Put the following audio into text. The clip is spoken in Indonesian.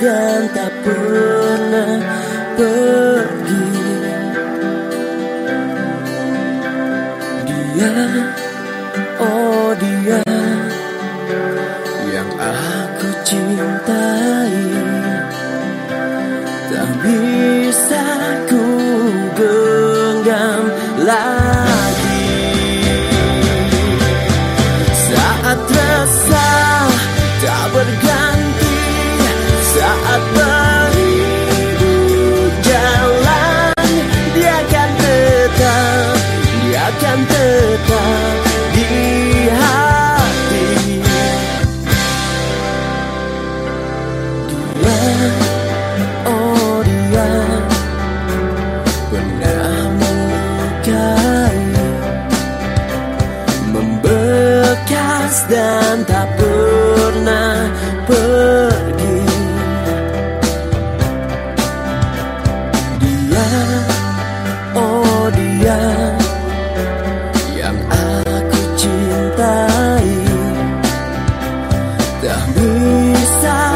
dan tak pernah lepas dan tak pernah pergi. Dia, oh dia Yang aku cintai. Tak bisa